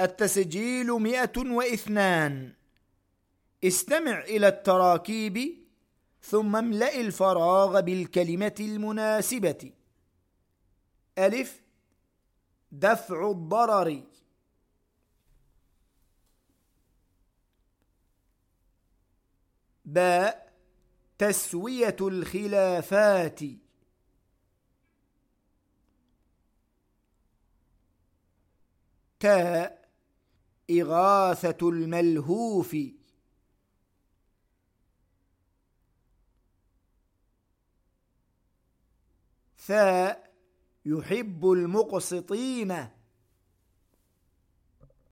التسجيل مئة واثنان. استمع إلى التراكيب ثم املأ الفراغ بالكلمة المناسبة. ألف دفع الضرر. باء تسوية الخلافات. تاء إغاثة الملهوف. ثاء يحب المقسطين.